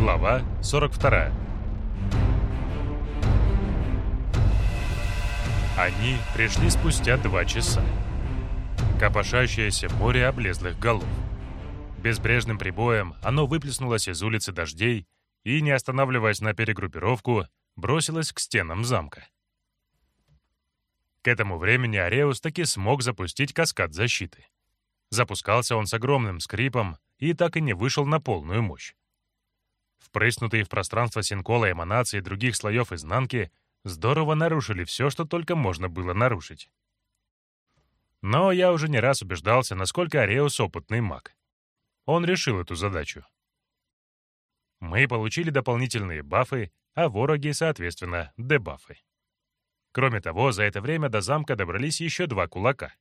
Глава 42 Они пришли спустя два часа. Копошащееся море облезлых голов. Безбрежным прибоем оно выплеснулось из улицы дождей и, не останавливаясь на перегруппировку, бросилось к стенам замка. К этому времени Ареус таки смог запустить каскад защиты. Запускался он с огромным скрипом и так и не вышел на полную мощь. Впрыснутые в пространство синкола эманации других слоев изнанки здорово нарушили все, что только можно было нарушить. Но я уже не раз убеждался, насколько Ареус опытный маг. Он решил эту задачу. Мы получили дополнительные бафы, а вороги, соответственно, дебафы. Кроме того, за это время до замка добрались еще два кулака.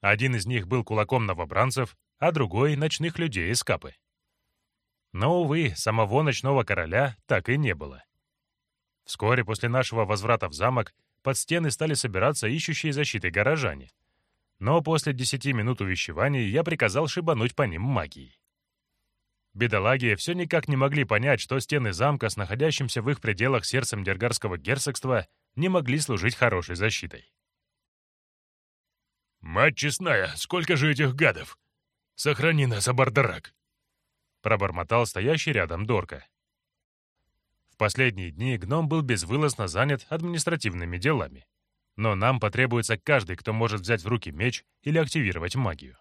Один из них был кулаком новобранцев, а другой — ночных людей из Капы. Но, увы, самого ночного короля так и не было. Вскоре после нашего возврата в замок под стены стали собираться ищущие защиты горожане. Но после десяти минут увещеваний я приказал шибануть по ним магией. Бедолаги все никак не могли понять, что стены замка с находящимся в их пределах сердцем Дергарского герцогства не могли служить хорошей защитой. «Мать честная, сколько же этих гадов! Сохрани нас, Абардарак!» Пробормотал стоящий рядом Дорка. В последние дни гном был безвылазно занят административными делами. Но нам потребуется каждый, кто может взять в руки меч или активировать магию.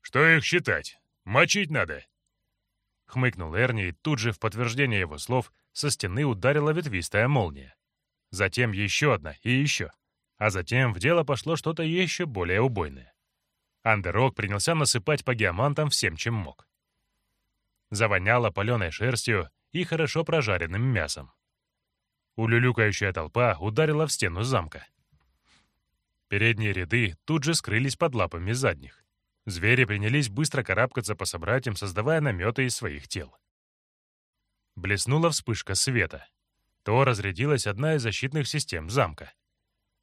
«Что их считать? Мочить надо!» Хмыкнул Эрни, и тут же в подтверждение его слов со стены ударила ветвистая молния. Затем еще одна и еще. А затем в дело пошло что-то еще более убойное. Андерок принялся насыпать по геомантам всем, чем мог. Завоняло паленой шерстью и хорошо прожаренным мясом. Улюлюкающая толпа ударила в стену замка. Передние ряды тут же скрылись под лапами задних. Звери принялись быстро карабкаться по собратьям, создавая наметы из своих тел. Блеснула вспышка света. То разрядилась одна из защитных систем замка.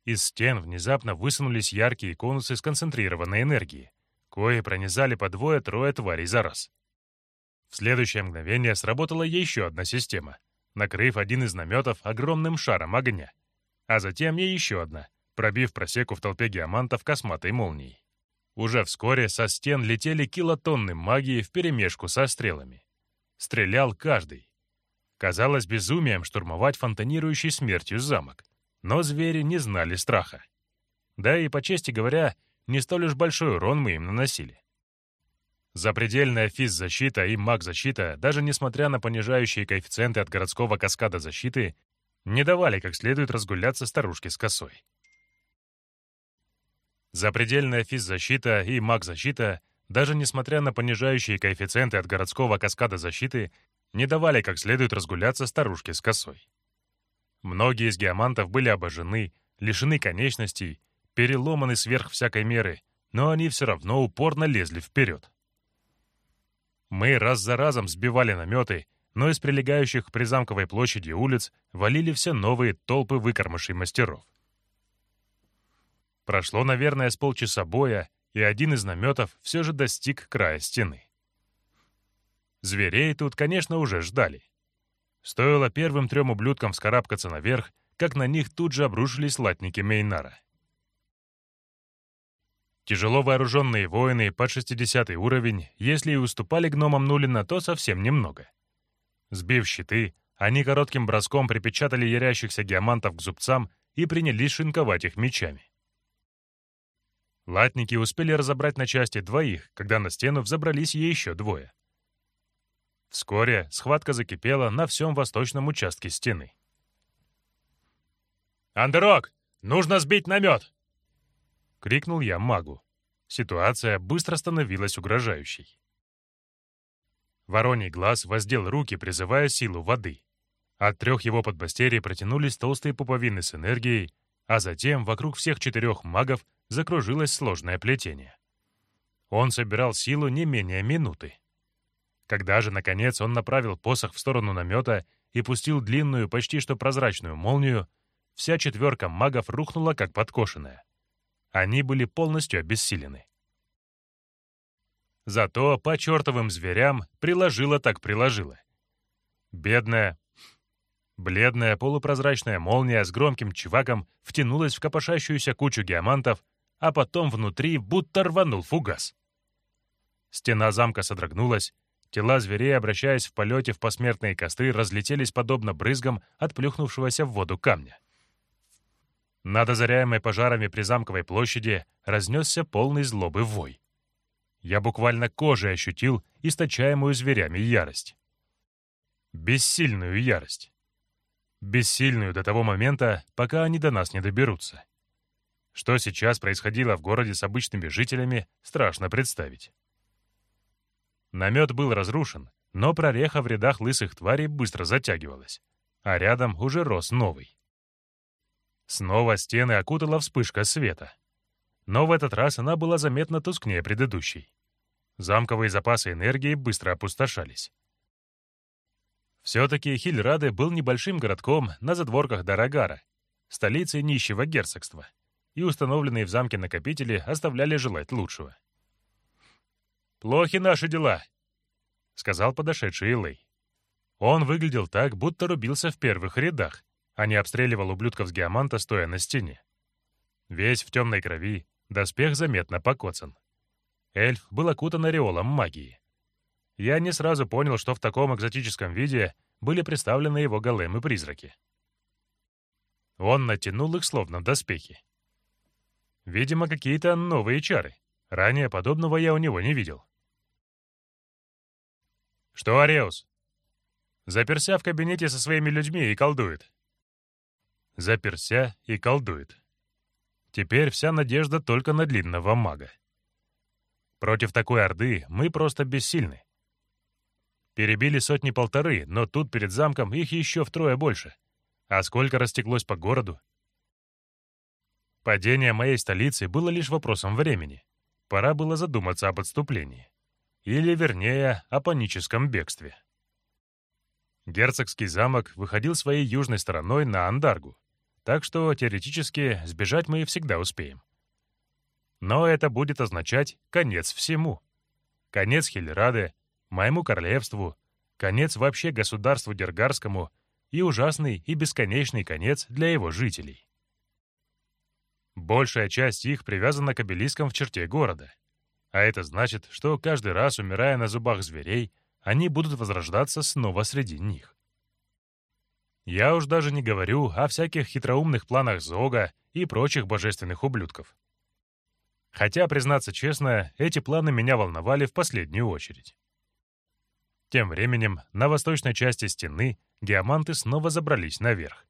Из стен внезапно высунулись яркие конусы сконцентрированной энергии, кои пронизали по двое-трое тварей за раз. В следующее мгновение сработала еще одна система, накрыв один из наметов огромным шаром огня, а затем и еще одна, пробив просеку в толпе геомантов косматой молнией. Уже вскоре со стен летели килотонны магии вперемешку со стрелами. Стрелял каждый. Казалось безумием штурмовать фонтанирующий смертью замок. Но звери не знали страха. Да и, по чести говоря, не столь уж большой урон мы им наносили. Запредельная физзащита и маг-защита, даже несмотря на понижающие коэффициенты от городского каскада защиты, не давали как следует разгуляться старушке с косой. Запредельная физзащита и маг-защита, даже несмотря на понижающие коэффициенты от городского каскада защиты, не давали как следует разгуляться старушке с косой. Многие из геомантов были обожжены, лишены конечностей, переломаны сверх всякой меры, но они все равно упорно лезли вперед. Мы раз за разом сбивали наметы, но из прилегающих к призамковой площади улиц валили все новые толпы выкормышей мастеров. Прошло, наверное, с полчаса боя, и один из наметов все же достиг края стены. Зверей тут, конечно, уже ждали. Стоило первым трем ублюдкам вскарабкаться наверх, как на них тут же обрушились латники Мейнара. Тяжело вооруженные воины под 60 уровень, если и уступали гномам Нулина, то совсем немного. Сбив щиты, они коротким броском припечатали ярящихся геомантов к зубцам и принялись шинковать их мечами. Латники успели разобрать на части двоих, когда на стену взобрались еще двое. Вскоре схватка закипела на всем восточном участке стены. «Андерок, нужно сбить намет!» — крикнул я магу. Ситуация быстро становилась угрожающей. Вороний глаз воздел руки, призывая силу воды. От трех его подбастерий протянулись толстые пуповины с энергией, а затем вокруг всех четырех магов закружилось сложное плетение. Он собирал силу не менее минуты. Когда же, наконец, он направил посох в сторону намета и пустил длинную, почти что прозрачную молнию, вся четверка магов рухнула, как подкошенная. Они были полностью обессилены. Зато по чертовым зверям приложила так приложила. Бедная, бледная полупрозрачная молния с громким чиваком втянулась в копошащуюся кучу геомантов, а потом внутри будто рванул фугас. Стена замка содрогнулась, тела зверей, обращаясь в полете в посмертные костры, разлетелись подобно брызгам от плюхнувшегося в воду камня. Над озаряемой пожарами при замковой площади разнесся полный злобы вой. Я буквально кожей ощутил источаемую зверями ярость. Бессильную ярость. Бессильную до того момента, пока они до нас не доберутся. Что сейчас происходило в городе с обычными жителями, страшно представить. Намет был разрушен, но прореха в рядах лысых тварей быстро затягивалась, а рядом уже рос новый. Снова стены окутала вспышка света. Но в этот раз она была заметно тускнее предыдущей. Замковые запасы энергии быстро опустошались. Все-таки Хильраде был небольшим городком на задворках Дарагара, столицей нищего герцогства, и установленные в замке накопители оставляли желать лучшего. «Плохи наши дела», — сказал подошедший Элэй. Он выглядел так, будто рубился в первых рядах, а не обстреливал ублюдков с геоманта, стоя на стене. Весь в темной крови, доспех заметно покоцан. Эльф был окутан ореолом магии. Я не сразу понял, что в таком экзотическом виде были представлены его големы-призраки. Он натянул их словно доспехи. Видимо, какие-то новые чары. Ранее подобного я у него не видел. «Что, Ареус?» «Заперся в кабинете со своими людьми и колдует», заперся и колдует. Теперь вся надежда только на длинного мага. Против такой орды мы просто бессильны. Перебили сотни-полторы, но тут перед замком их еще втрое больше. А сколько растеклось по городу? Падение моей столицы было лишь вопросом времени. Пора было задуматься об отступлении. Или, вернее, о паническом бегстве. Герцогский замок выходил своей южной стороной на Андаргу, так что, теоретически, сбежать мы всегда успеем. Но это будет означать конец всему. Конец Хильраде, моему королевству, конец вообще государству Дергарскому и ужасный и бесконечный конец для его жителей. Большая часть их привязана к обелискам в черте города. А это значит, что каждый раз, умирая на зубах зверей, они будут возрождаться снова среди них. Я уж даже не говорю о всяких хитроумных планах Зога и прочих божественных ублюдков. Хотя, признаться честно, эти планы меня волновали в последнюю очередь. Тем временем на восточной части стены геоманты снова забрались наверх.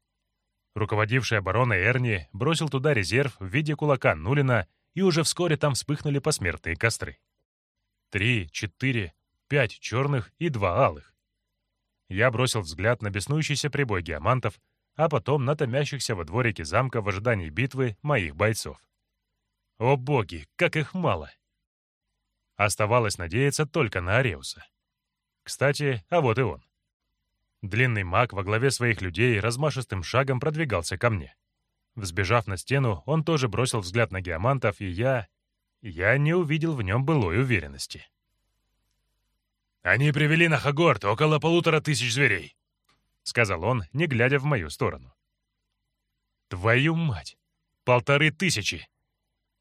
Руководивший обороной Эрни бросил туда резерв в виде кулака Нулина, и уже вскоре там вспыхнули посмертные костры. Три, четыре, пять черных и два алых. Я бросил взгляд на беснующийся прибой геомантов, а потом на томящихся во дворике замка в ожидании битвы моих бойцов. О боги, как их мало! Оставалось надеяться только на Ареуса. Кстати, а вот и он. Длинный маг во главе своих людей размашистым шагом продвигался ко мне. Взбежав на стену, он тоже бросил взгляд на геомантов, и я... Я не увидел в нем былой уверенности. «Они привели на Хагорт около полутора тысяч зверей», — сказал он, не глядя в мою сторону. «Твою мать! Полторы тысячи!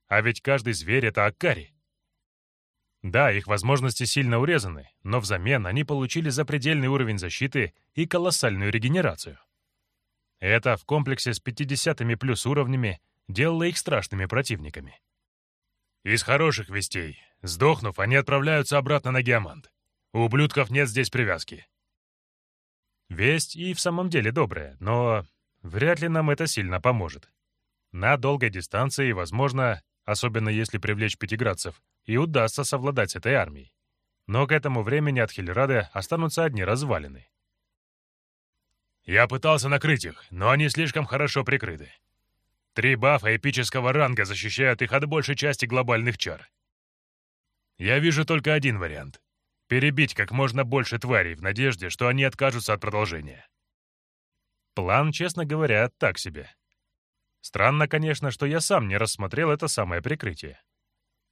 А ведь каждый зверь — это Акари. Да, их возможности сильно урезаны, но взамен они получили запредельный уровень защиты и колоссальную регенерацию. Это в комплексе с 50-ми плюс уровнями делало их страшными противниками. Из хороших вестей. Сдохнув, они отправляются обратно на Геомант. У ублюдков нет здесь привязки. Весть и в самом деле добрая, но вряд ли нам это сильно поможет. На долгой дистанции, возможно, особенно если привлечь пятиградцев, и удастся совладать с этой армией. Но к этому времени от Хильрады останутся одни развалины. Я пытался накрыть их, но они слишком хорошо прикрыты. Три бафа эпического ранга защищают их от большей части глобальных чар. Я вижу только один вариант Перебить как можно больше тварей в надежде, что они откажутся от продолжения. План, честно говоря, так себе. Странно, конечно, что я сам не рассмотрел это самое прикрытие.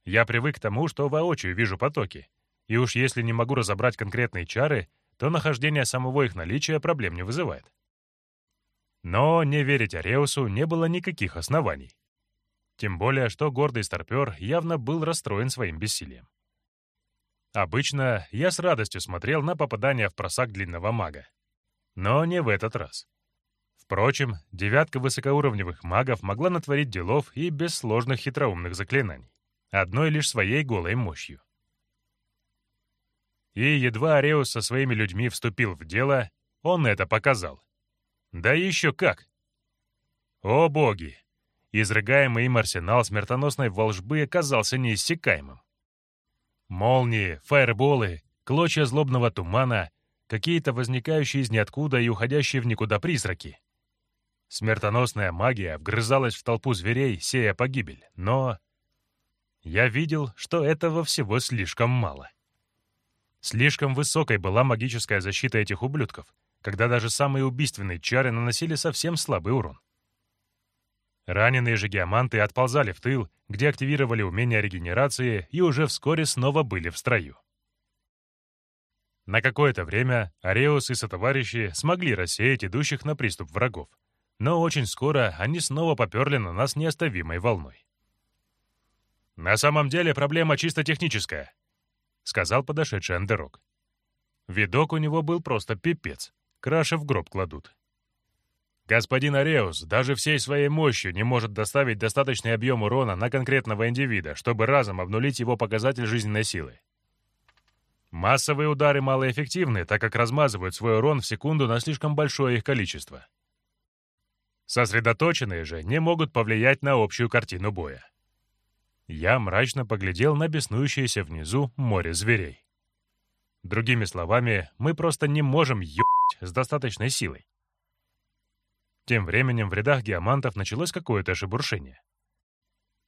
Я привык к тому, что воочию вижу потоки, И уж если не могу разобрать конкретные чары, то нахождение самого их наличия проблем не вызывает. Но не верить Ареусу не было никаких оснований. Тем более, что гордый старпер явно был расстроен своим бессилием. Обычно я с радостью смотрел на попадание в просак длинного мага. Но не в этот раз. Впрочем, девятка высокоуровневых магов могла натворить делов и без сложных хитроумных заклинаний, одной лишь своей голой мощью. И едва Ареус со своими людьми вступил в дело, он это показал. Да еще как! О боги! Изрыгаемый им арсенал смертоносной волжбы оказался неиссякаемым. Молнии, фаерболы, клочья злобного тумана, какие-то возникающие из ниоткуда и уходящие в никуда призраки. Смертоносная магия вгрызалась в толпу зверей, сея погибель, но... Я видел, что этого всего слишком мало. Слишком высокой была магическая защита этих ублюдков, когда даже самые убийственные чары наносили совсем слабый урон. Раненые же геоманты отползали в тыл, где активировали умения регенерации и уже вскоре снова были в строю. На какое-то время Ареус и сотоварищи смогли рассеять идущих на приступ врагов, но очень скоро они снова поперли на нас неоставимой волной. «На самом деле проблема чисто техническая», — сказал подошедший Андерок. Видок у него был просто пипец, краши в гроб кладут. Господин Ареус даже всей своей мощью не может доставить достаточный объем урона на конкретного индивида, чтобы разом обнулить его показатель жизненной силы. Массовые удары малоэффективны, так как размазывают свой урон в секунду на слишком большое их количество. Сосредоточенные же не могут повлиять на общую картину боя. Я мрачно поглядел на беснующееся внизу море зверей. Другими словами, мы просто не можем ебать с достаточной силой. Тем временем в рядах геомантов началось какое-то шебуршение.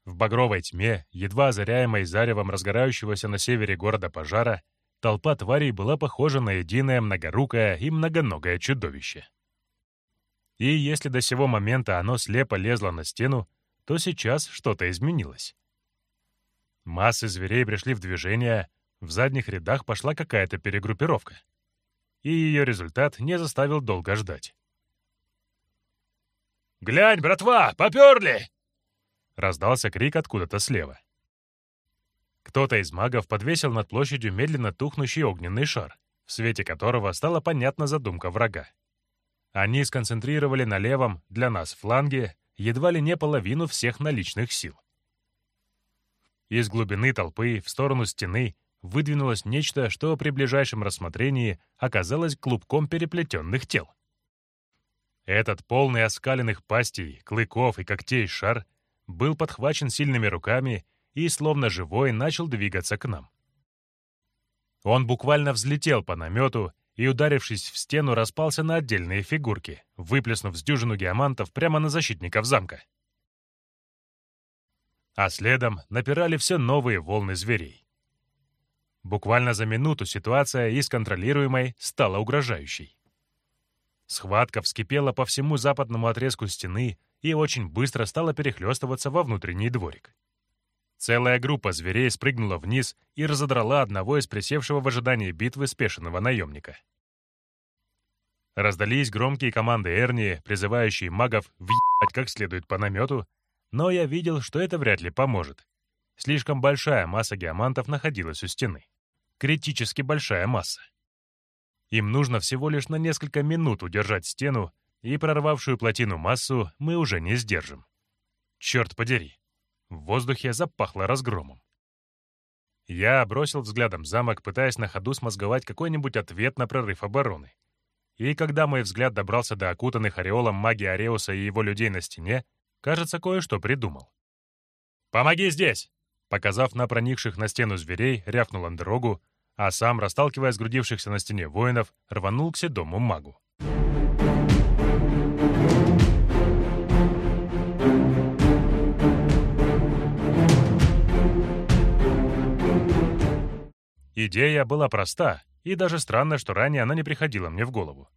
В багровой тьме, едва озаряемой заревом разгорающегося на севере города пожара, толпа тварей была похожа на единое многорукое и многоногое чудовище. И если до сего момента оно слепо лезло на стену, то сейчас что-то изменилось. Массы зверей пришли в движение, в задних рядах пошла какая-то перегруппировка. И ее результат не заставил долго ждать. «Глянь, братва, поперли!» Раздался крик откуда-то слева. Кто-то из магов подвесил над площадью медленно тухнущий огненный шар, в свете которого стала понятна задумка врага. Они сконцентрировали на левом, для нас, фланге едва ли не половину всех наличных сил. Из глубины толпы в сторону стены выдвинулось нечто, что при ближайшем рассмотрении оказалось клубком переплетенных тел. Этот полный оскаленных пастей, клыков и когтей шар был подхвачен сильными руками и, словно живой, начал двигаться к нам. Он буквально взлетел по намету и, ударившись в стену, распался на отдельные фигурки, выплеснув с дюжину геомантов прямо на защитников замка. А следом напирали все новые волны зверей. Буквально за минуту ситуация из контролируемой стала угрожающей. Схватка вскипела по всему западному отрезку стены и очень быстро стала перехлестываться во внутренний дворик. Целая группа зверей спрыгнула вниз и разодрала одного из присевшего в ожидании битвы спешенного наемника. Раздались громкие команды Эрни, призывающие магов въебать как следует по намету, но я видел, что это вряд ли поможет. Слишком большая масса геомантов находилась у стены. Критически большая масса. Им нужно всего лишь на несколько минут удержать стену, и прорвавшую плотину массу мы уже не сдержим. Черт подери. В воздухе запахло разгромом. Я бросил взглядом замок, пытаясь на ходу смозговать какой-нибудь ответ на прорыв обороны. И когда мой взгляд добрался до окутанных ореолом магии Ареуса и его людей на стене, кажется, кое-что придумал. «Помоги здесь!» Показав на проникших на стену зверей, рявкнул Андерогу, а сам, расталкивая сгрудившихся на стене воинов, рванул к седому магу. Идея была проста, и даже странно, что ранее она не приходила мне в голову.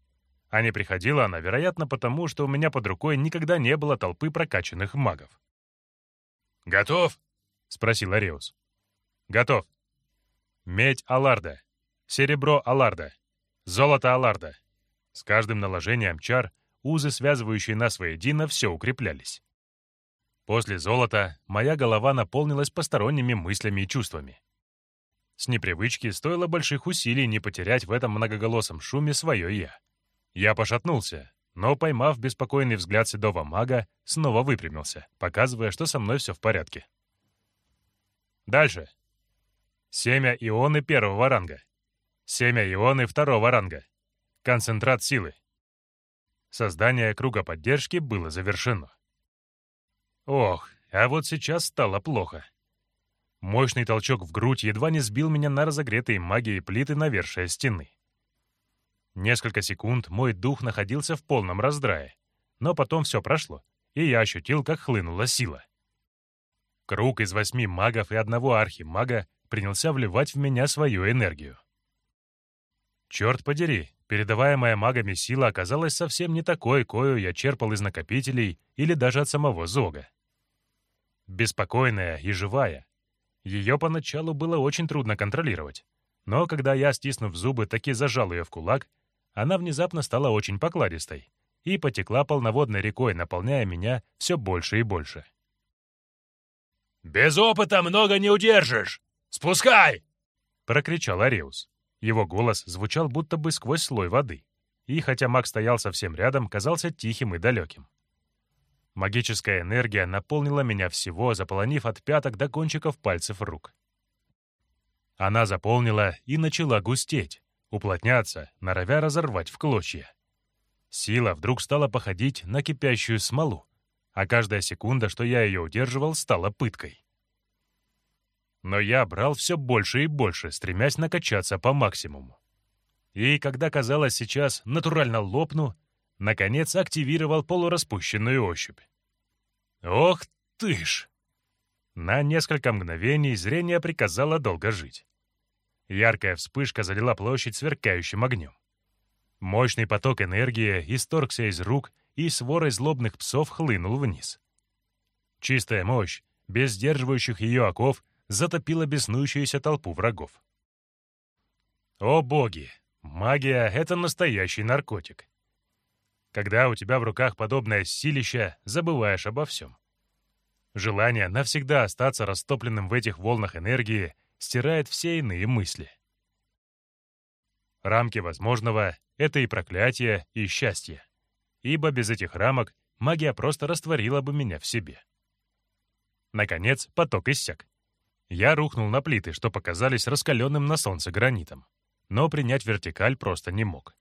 А не приходила она, вероятно, потому, что у меня под рукой никогда не было толпы прокачанных магов. «Готов?» — спросил Ареус. «Готов», Медь Аларда. Серебро Аларда. Золото Аларда. С каждым наложением чар узы, связывающие нас воедино, все укреплялись. После золота моя голова наполнилась посторонними мыслями и чувствами. С непривычки стоило больших усилий не потерять в этом многоголосом шуме свое «я». Я пошатнулся, но, поймав беспокойный взгляд седого мага, снова выпрямился, показывая, что со мной все в порядке. Дальше. Семя ионы первого ранга. Семя ионы второго ранга. Концентрат силы. Создание круга поддержки было завершено. Ох, а вот сейчас стало плохо. Мощный толчок в грудь едва не сбил меня на разогретые магией плиты навершия стены. Несколько секунд мой дух находился в полном раздрае, но потом все прошло, и я ощутил, как хлынула сила. Круг из восьми магов и одного архимага принялся вливать в меня свою энергию. Черт подери, передаваемая магами сила оказалась совсем не такой, кою я черпал из накопителей или даже от самого Зога. Беспокойная и живая. Ее поначалу было очень трудно контролировать, но когда я, стиснув зубы, таки зажал ее в кулак, она внезапно стала очень покладистой и потекла полноводной рекой, наполняя меня все больше и больше. «Без опыта много не удержишь! Спускай!» — прокричал Ареус. Его голос звучал будто бы сквозь слой воды, и, хотя маг стоял совсем рядом, казался тихим и далеким. Магическая энергия наполнила меня всего, заполонив от пяток до кончиков пальцев рук. Она заполнила и начала густеть, уплотняться, норовя разорвать в клочья. Сила вдруг стала походить на кипящую смолу, а каждая секунда, что я ее удерживал, стала пыткой. Но я брал все больше и больше, стремясь накачаться по максимуму. И когда казалось сейчас натурально лопну, наконец активировал полураспущенную ощупь. Ох ты ж! На несколько мгновений зрение приказало долго жить. Яркая вспышка залила площадь сверкающим огнем. Мощный поток энергии исторгся из рук и с ворой злобных псов хлынул вниз. Чистая мощь, без сдерживающих ее оков, затопила беснующуюся толпу врагов. О боги! Магия — это настоящий наркотик. Когда у тебя в руках подобное силище, забываешь обо всем. Желание навсегда остаться растопленным в этих волнах энергии стирает все иные мысли. Рамки возможного — это и проклятие, и счастье. Ибо без этих рамок магия просто растворила бы меня в себе. Наконец, поток иссяк. Я рухнул на плиты, что показались раскаленным на солнце гранитом, но принять вертикаль просто не мог.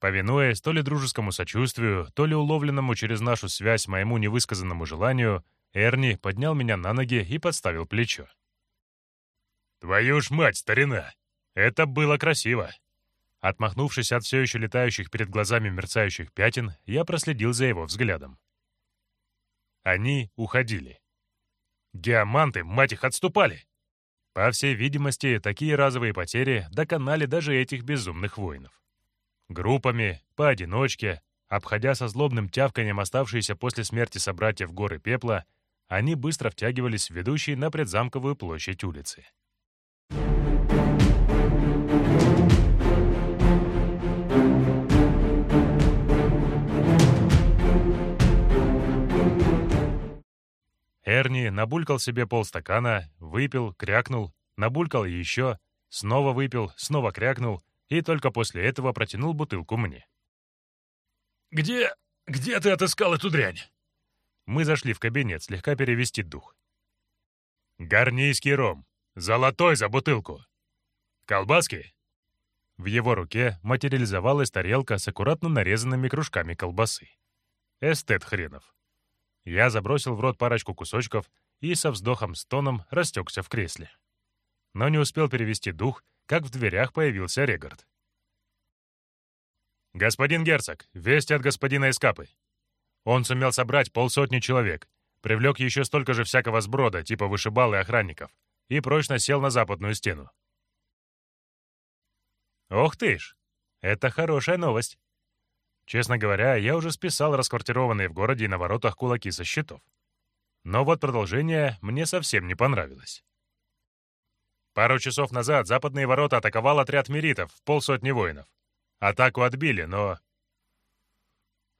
Повинуясь то ли дружескому сочувствию, то ли уловленному через нашу связь моему невысказанному желанию, Эрни поднял меня на ноги и подставил плечо. «Твою ж мать, старина! Это было красиво!» Отмахнувшись от все еще летающих перед глазами мерцающих пятен, я проследил за его взглядом. Они уходили. Геоманты, мать их, отступали! По всей видимости, такие разовые потери доконали даже этих безумных воинов. Группами, поодиночке, обходя со злобным тявканием оставшиеся после смерти собратьев горы пепла, они быстро втягивались в ведущие на предзамковую площадь улицы. Эрни набулькал себе полстакана, выпил, крякнул, набулькал еще, снова выпил, снова крякнул и только после этого протянул бутылку мне. «Где... где ты отыскал эту дрянь?» Мы зашли в кабинет слегка перевести дух. «Гарнийский ром. Золотой за бутылку. Колбаски?» В его руке материализовалась тарелка с аккуратно нарезанными кружками колбасы. Эстет хренов. Я забросил в рот парочку кусочков и со вздохом-стоном растекся в кресле. Но не успел перевести дух, как в дверях появился Регард. «Господин герцог, вести от господина Эскапы. Он сумел собрать полсотни человек, привлек еще столько же всякого сброда, типа вышибал и охранников, и прочно сел на западную стену. Ох ты ж! Это хорошая новость. Честно говоря, я уже списал расквартированные в городе и на воротах кулаки со счетов. Но вот продолжение мне совсем не понравилось. Пару часов назад западные ворота атаковал отряд миритов, полсотни воинов. Атаку отбили, но...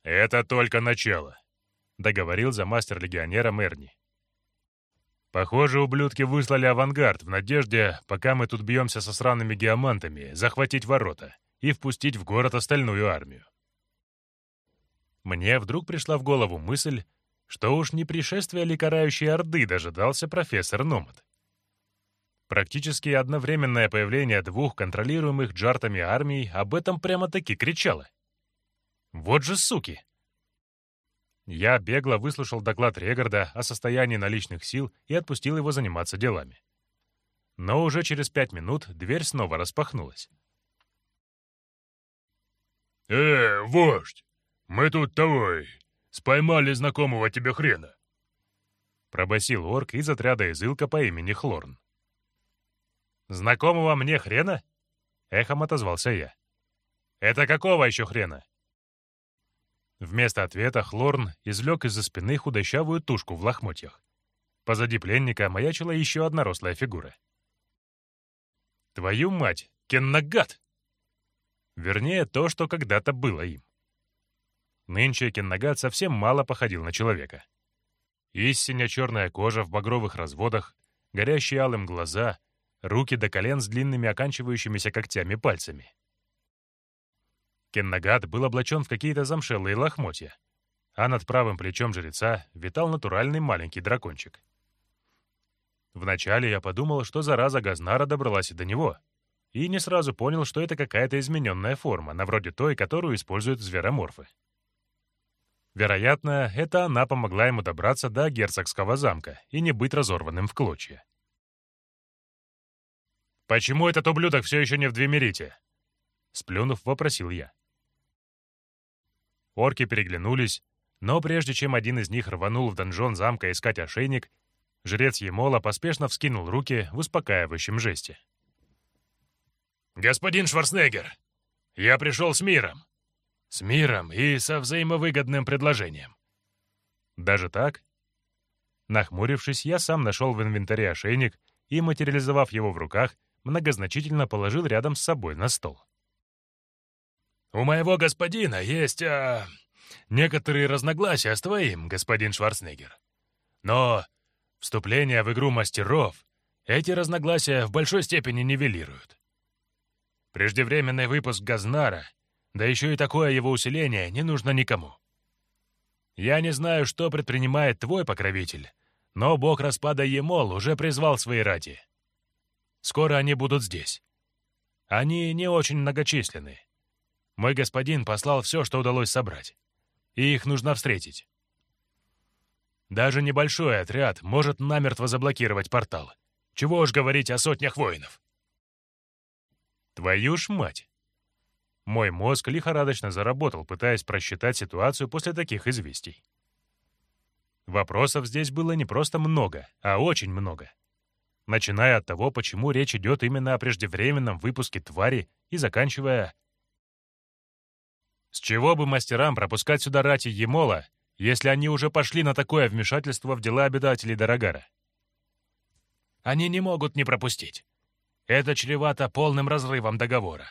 «Это только начало», — договорил за мастер-легионера Мерни. «Похоже, ублюдки выслали авангард в надежде, пока мы тут бьемся со сраными геомантами, захватить ворота и впустить в город остальную армию». Мне вдруг пришла в голову мысль, что уж не пришествие ли карающей Орды дожидался профессор Номад. Практически одновременное появление двух контролируемых джартами армий об этом прямо-таки кричало. Вот же суки! Я бегло выслушал доклад Регарда о состоянии наличных сил и отпустил его заниматься делами. Но уже через пять минут дверь снова распахнулась. «Э, вождь, мы тут того, споймали знакомого тебе хрена!» Пробасил орк из отряда Изылка по имени Хлорн. «Знакомого мне хрена?» — эхом отозвался я. «Это какого еще хрена?» Вместо ответа Хлорн извлек из-за спины худощавую тушку в лохмотьях. Позади пленника маячила еще одна рослая фигура. «Твою мать, Кеннагат!» Вернее, то, что когда-то было им. Нынче Кеннагат совсем мало походил на человека. Истинно черная кожа в багровых разводах, горящие алым глаза, руки до колен с длинными оканчивающимися когтями пальцами. Кеннагат был облачен в какие-то замшелые лохмотья, а над правым плечом жреца витал натуральный маленький дракончик. Вначале я подумал, что зараза Газнара добралась и до него, и не сразу понял, что это какая-то измененная форма, на вроде той, которую используют звероморфы. Вероятно, это она помогла ему добраться до герцогского замка и не быть разорванным в клочья. «Почему этот ублюдок все еще не в Двемерите?» Сплюнув, вопросил я. Орки переглянулись, но прежде чем один из них рванул в донжон замка искать ошейник, жрец Емола поспешно вскинул руки в успокаивающем жесте. «Господин Шварценеггер, я пришел с миром. С миром и со взаимовыгодным предложением». «Даже так?» Нахмурившись, я сам нашел в инвентаре ошейник и, материализовав его в руках, многозначительно положил рядом с собой на стол. «У моего господина есть а, некоторые разногласия с твоим, господин Шварценеггер. Но вступление в игру мастеров эти разногласия в большой степени нивелируют. Преждевременный выпуск Газнара, да еще и такое его усиление, не нужно никому. Я не знаю, что предпринимает твой покровитель, но бог распада Емол уже призвал свои рати. Скоро они будут здесь. Они не очень многочисленны, мой господин послал все, что удалось собрать. И их нужно встретить. Даже небольшой отряд может намертво заблокировать портал. Чего уж говорить о сотнях воинов. Твою ж мать! Мой мозг лихорадочно заработал, пытаясь просчитать ситуацию после таких известий. Вопросов здесь было не просто много, а очень много. Начиная от того, почему речь идет именно о преждевременном выпуске твари и заканчивая с чего бы мастерам пропускать сюда рати Емола, если они уже пошли на такое вмешательство в дела обитателей Дорогара? Они не могут не пропустить. Это чревато полным разрывом договора.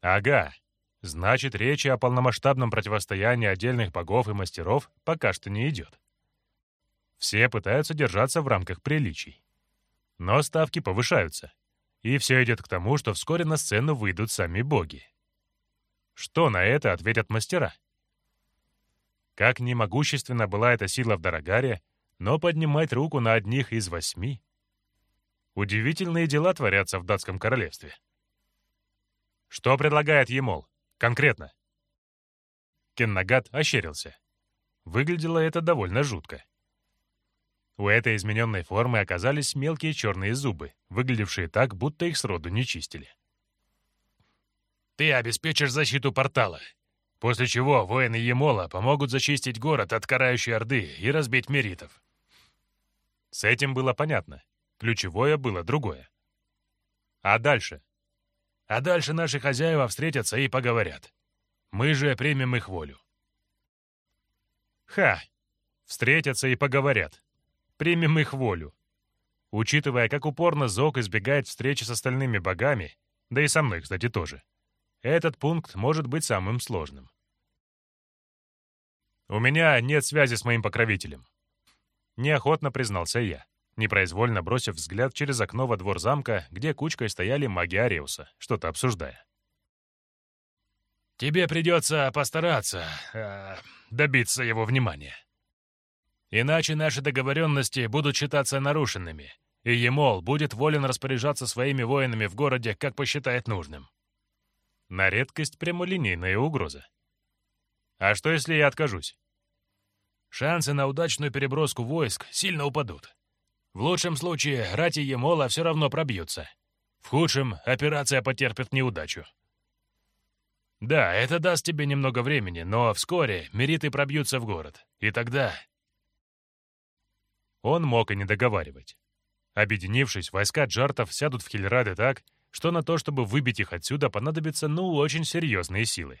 Ага. Значит, речи о полномасштабном противостоянии отдельных богов и мастеров пока что не идет. Все пытаются держаться в рамках приличий. Но ставки повышаются. И все идет к тому, что вскоре на сцену выйдут сами боги. Что на это ответят мастера? Как немогущественна была эта сила в Дорогаре, но поднимать руку на одних из восьми... Удивительные дела творятся в датском королевстве. Что предлагает Емол? Конкретно. Кеннагат ощерился. Выглядело это довольно жутко. У этой измененной формы оказались мелкие черные зубы, выглядевшие так, будто их сроду не чистили. Ты обеспечишь защиту портала, после чего воины Емола помогут зачистить город от карающей Орды и разбить меритов. С этим было понятно. Ключевое было другое. А дальше? А дальше наши хозяева встретятся и поговорят. Мы же примем их волю. Ха! Встретятся и поговорят. Примем их волю. Учитывая, как упорно Зок избегает встречи с остальными богами, да и со мной, кстати, тоже, этот пункт может быть самым сложным. «У меня нет связи с моим покровителем», — неохотно признался я, непроизвольно бросив взгляд через окно во двор замка, где кучкой стояли маги Ареуса, что-то обсуждая. «Тебе придется постараться э, добиться его внимания. Иначе наши договоренности будут считаться нарушенными, и Емол будет волен распоряжаться своими воинами в городе, как посчитает нужным». На редкость прямолинейная угроза. А что, если я откажусь? Шансы на удачную переброску войск сильно упадут. В лучшем случае рати Емола все равно пробьются. В худшем операция потерпит неудачу. Да, это даст тебе немного времени, но вскоре мериты пробьются в город. И тогда... Он мог и не договаривать. Объединившись, войска джартов сядут в Хильраде так, что на то, чтобы выбить их отсюда, понадобятся, ну, очень серьезные силы.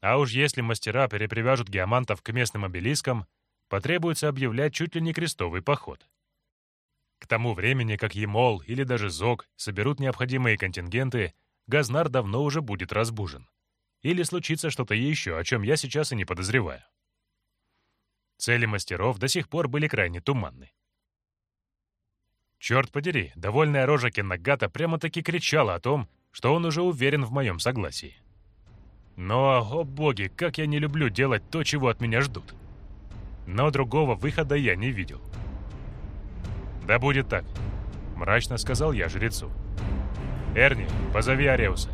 А уж если мастера перепривяжут геомантов к местным обелискам, потребуется объявлять чуть ли не крестовый поход. К тому времени, как Емол или даже Зог соберут необходимые контингенты, Газнар давно уже будет разбужен. Или случится что-то еще, о чем я сейчас и не подозреваю. Цели мастеров до сих пор были крайне туманны. Черт подери, довольная рожа Кеннагата прямо-таки кричала о том, что он уже уверен в моем согласии. Но, о боги, как я не люблю делать то, чего от меня ждут. Но другого выхода я не видел. «Да будет так», — мрачно сказал я жрецу. «Эрни, позови Ареуса».